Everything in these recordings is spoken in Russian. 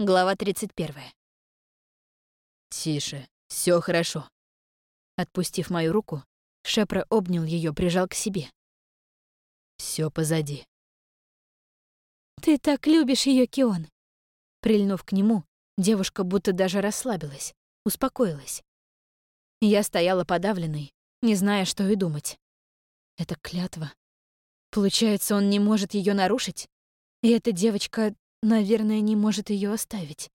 Глава 31. «Тише, все хорошо». Отпустив мою руку, Шепра обнял ее, прижал к себе. Все позади. «Ты так любишь ее, Кион!» Прильнув к нему, девушка будто даже расслабилась, успокоилась. Я стояла подавленной, не зная, что и думать. Это клятва. Получается, он не может ее нарушить? И эта девочка Наверное, не может ее оставить.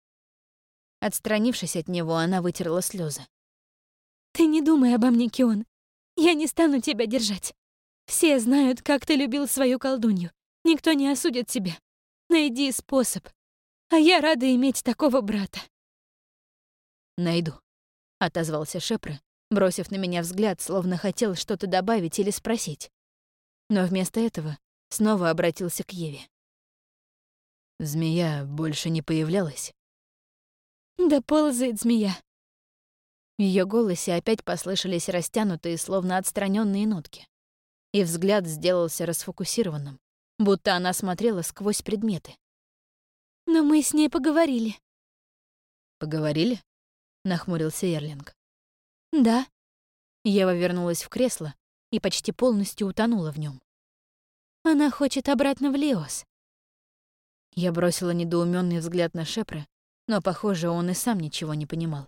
Отстранившись от него, она вытерла слезы. «Ты не думай обо мне, Кион. Я не стану тебя держать. Все знают, как ты любил свою колдунью. Никто не осудит тебя. Найди способ. А я рада иметь такого брата». «Найду», — отозвался Шепре, бросив на меня взгляд, словно хотел что-то добавить или спросить. Но вместо этого снова обратился к Еве. Змея больше не появлялась? Да ползает змея. В ее голосе опять послышались растянутые, словно отстраненные нотки. И взгляд сделался расфокусированным, будто она смотрела сквозь предметы. Но мы с ней поговорили. Поговорили? нахмурился Эрлинг. Да. Ева вернулась в кресло и почти полностью утонула в нем. Она хочет обратно в Леос. Я бросила недоуменный взгляд на Шепре, но, похоже, он и сам ничего не понимал.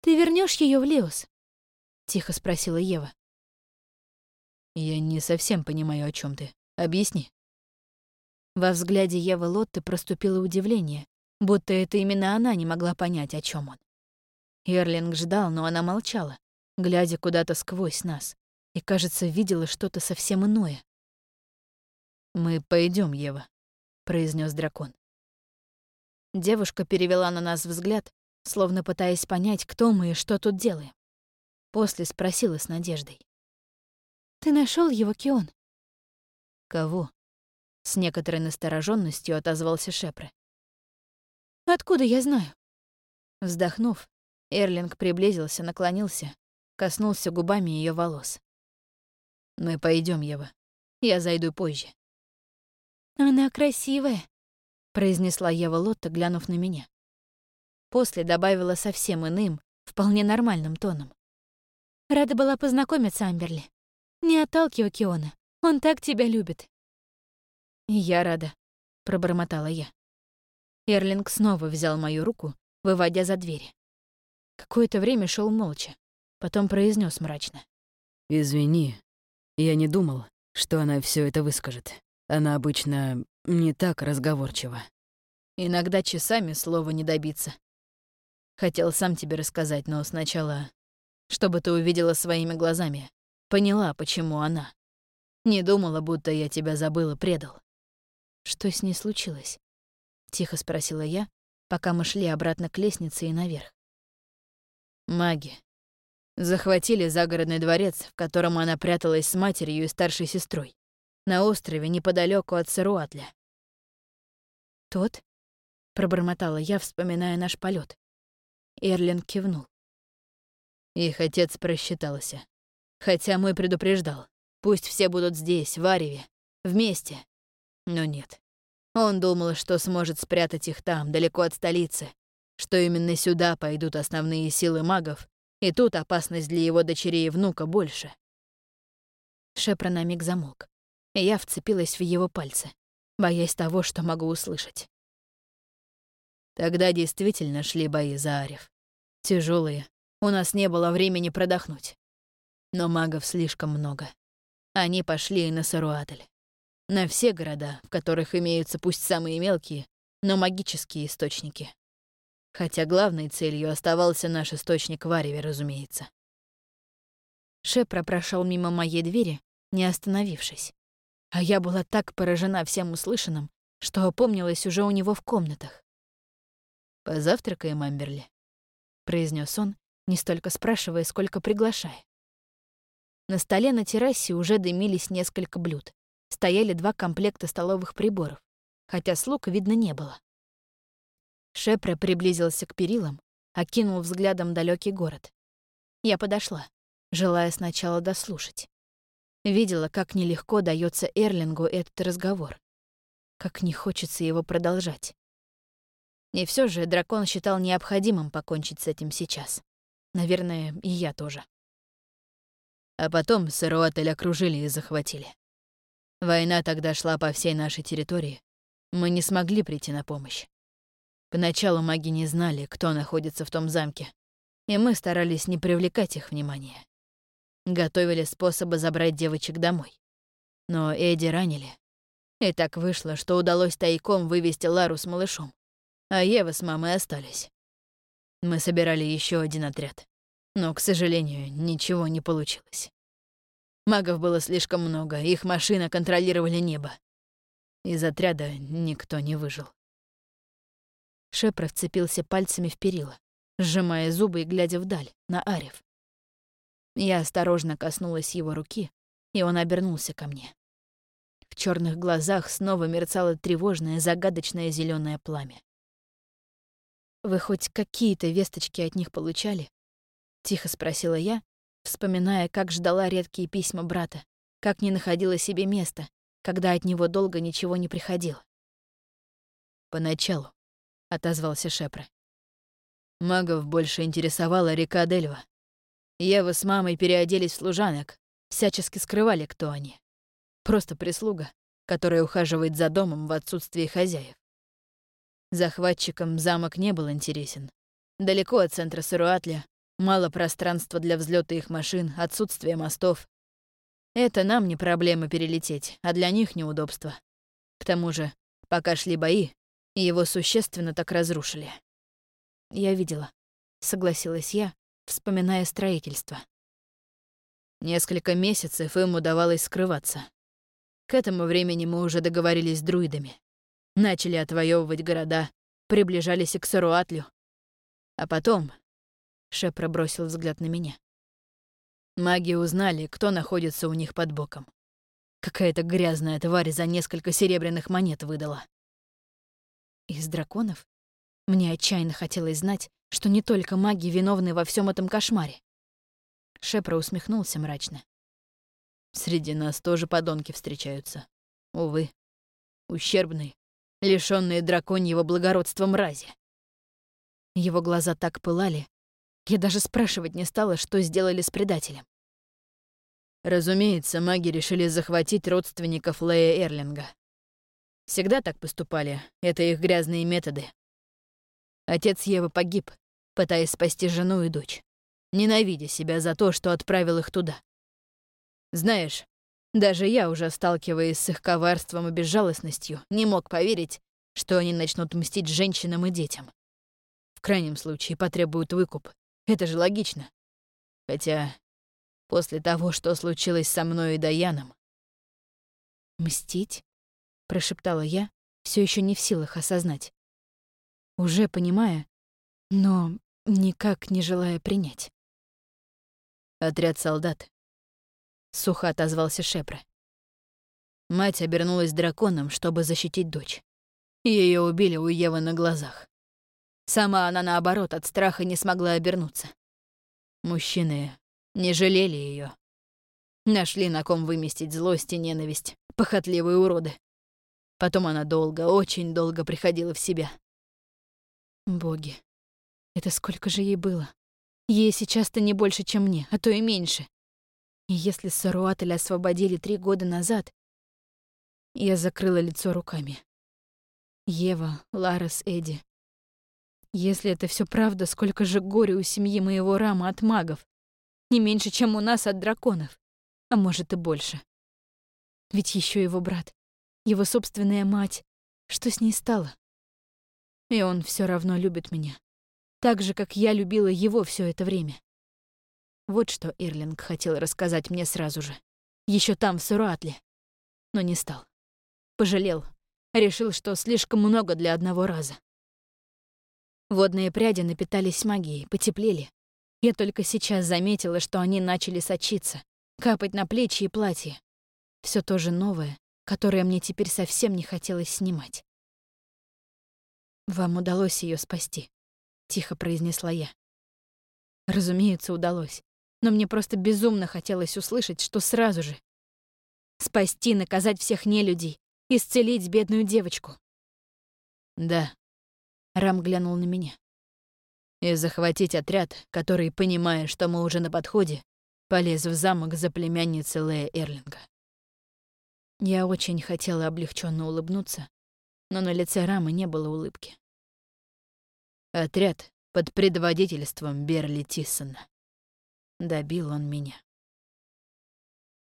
«Ты вернешь ее в Леос?» — тихо спросила Ева. «Я не совсем понимаю, о чем ты. Объясни». Во взгляде Евы Лотты проступило удивление, будто это именно она не могла понять, о чем он. Эрлинг ждал, но она молчала, глядя куда-то сквозь нас, и, кажется, видела что-то совсем иное. «Мы пойдем, Ева», — произнес дракон. Девушка перевела на нас взгляд, словно пытаясь понять, кто мы и что тут делаем. После спросила с надеждой. «Ты нашел его, Кион?» «Кого?» — с некоторой настороженностью отозвался Шепре. «Откуда я знаю?» Вздохнув, Эрлинг приблизился, наклонился, коснулся губами ее волос. «Мы пойдем, Ева. Я зайду позже». «Она красивая», — произнесла Ева Лотта, глянув на меня. После добавила совсем иным, вполне нормальным тоном. «Рада была познакомиться, Амберли. Не отталкивай Киона, он так тебя любит». «Я рада», — пробормотала я. Эрлинг снова взял мою руку, выводя за двери. Какое-то время шел молча, потом произнес мрачно. «Извини, я не думал, что она все это выскажет». Она обычно не так разговорчива. Иногда часами слова не добиться. Хотел сам тебе рассказать, но сначала, чтобы ты увидела своими глазами, поняла, почему она. Не думала, будто я тебя забыл и предал. Что с ней случилось? Тихо спросила я, пока мы шли обратно к лестнице и наверх. Маги. Захватили загородный дворец, в котором она пряталась с матерью и старшей сестрой на острове неподалеку от Саруатля. «Тот?» — пробормотала я, вспоминая наш полет. Эрлин кивнул. Их отец просчитался. Хотя мой предупреждал. Пусть все будут здесь, в Ареве, вместе. Но нет. Он думал, что сможет спрятать их там, далеко от столицы, что именно сюда пойдут основные силы магов, и тут опасность для его дочерей и внука больше. Шепра на миг замолк и я вцепилась в его пальцы, боясь того, что могу услышать. Тогда действительно шли бои за Арев. Тяжелые. У нас не было времени продохнуть. Но магов слишком много. Они пошли и на Саруадель. На все города, в которых имеются пусть самые мелкие, но магические источники. Хотя главной целью оставался наш источник в Ареве, разумеется. Шепра прошел мимо моей двери, не остановившись. А я была так поражена всем услышанным, что опомнилась уже у него в комнатах. «Позавтракаем, Амберли», — произнес он, не столько спрашивая, сколько приглашая. На столе на террасе уже дымились несколько блюд. Стояли два комплекта столовых приборов, хотя слуг видно не было. Шепре приблизился к перилам, окинул взглядом далекий город. Я подошла, желая сначала дослушать. Видела, как нелегко дается Эрлингу этот разговор. Как не хочется его продолжать. И все же дракон считал необходимым покончить с этим сейчас. Наверное, и я тоже. А потом Сыруатель окружили и захватили. Война тогда шла по всей нашей территории. Мы не смогли прийти на помощь. Поначалу маги не знали, кто находится в том замке, и мы старались не привлекать их внимания. Готовили способы забрать девочек домой. Но Эдди ранили. И так вышло, что удалось тайком вывести Лару с малышом, а Ева с мамой остались. Мы собирали еще один отряд, но, к сожалению, ничего не получилось. Магов было слишком много, их машины контролировали небо. Из отряда никто не выжил. Шепра вцепился пальцами в перила, сжимая зубы и глядя вдаль, на Арев. Я осторожно коснулась его руки, и он обернулся ко мне. В черных глазах снова мерцало тревожное, загадочное зеленое пламя. «Вы хоть какие-то весточки от них получали?» — тихо спросила я, вспоминая, как ждала редкие письма брата, как не находила себе места, когда от него долго ничего не приходило. «Поначалу», — отозвался Шепре. Магов больше интересовала река Дельва. Ева с мамой переоделись в служанок, всячески скрывали, кто они. Просто прислуга, которая ухаживает за домом в отсутствии хозяев. Захватчикам замок не был интересен. Далеко от центра Сыруатля, мало пространства для взлета их машин, отсутствие мостов. Это нам не проблема перелететь, а для них неудобство. К тому же, пока шли бои, его существенно так разрушили. Я видела, согласилась я, вспоминая строительство. Несколько месяцев им удавалось скрываться. К этому времени мы уже договорились с друидами. Начали отвоевывать города, приближались к Саруатлю. А потом... Шеп пробросил взгляд на меня. Маги узнали, кто находится у них под боком. Какая-то грязная тварь за несколько серебряных монет выдала. Из драконов? Мне отчаянно хотелось знать, что не только маги виновны во всем этом кошмаре. Шепра усмехнулся мрачно. Среди нас тоже подонки встречаются. Увы. Ущербные, лишённые драконьего благородства мрази. Его глаза так пылали, я даже спрашивать не стала, что сделали с предателем. Разумеется, маги решили захватить родственников Лея Эрлинга. Всегда так поступали, это их грязные методы. Отец Евы погиб, пытаясь спасти жену и дочь, ненавидя себя за то, что отправил их туда. Знаешь, даже я, уже сталкиваясь с их коварством и безжалостностью, не мог поверить, что они начнут мстить женщинам и детям. В крайнем случае потребуют выкуп. Это же логично. Хотя после того, что случилось со мной и Даяном... «Мстить?» — прошептала я, все еще не в силах осознать. Уже понимая, но никак не желая принять. Отряд солдат. Сухо отозвался Шепра. Мать обернулась драконом, чтобы защитить дочь. Ее убили у Евы на глазах. Сама она, наоборот, от страха не смогла обернуться. Мужчины не жалели ее. Нашли на ком выместить злость и ненависть, похотливые уроды. Потом она долго, очень долго приходила в себя. Боги, это сколько же ей было? Ей сейчас-то не больше, чем мне, а то и меньше. И если Саруателя освободили три года назад... Я закрыла лицо руками. Ева, Ларес, Эдди. Если это все правда, сколько же горя у семьи моего Рама от магов. Не меньше, чем у нас от драконов. А может и больше. Ведь еще его брат, его собственная мать. Что с ней стало? И он все равно любит меня. Так же, как я любила его все это время. Вот что Ирлинг хотел рассказать мне сразу же. еще там, в Суруатле. Но не стал. Пожалел. Решил, что слишком много для одного раза. Водные пряди напитались магией, потеплели. Я только сейчас заметила, что они начали сочиться, капать на плечи и платье. Все то же новое, которое мне теперь совсем не хотелось снимать. «Вам удалось ее спасти», — тихо произнесла я. Разумеется, удалось. Но мне просто безумно хотелось услышать, что сразу же. Спасти, наказать всех нелюдей, исцелить бедную девочку. Да. Рам глянул на меня. И захватить отряд, который, понимая, что мы уже на подходе, полез в замок за племянницей Лея Эрлинга. Я очень хотела облегченно улыбнуться, но на лице Рамы не было улыбки. Отряд под предводительством Берли Тиссона. Добил он меня.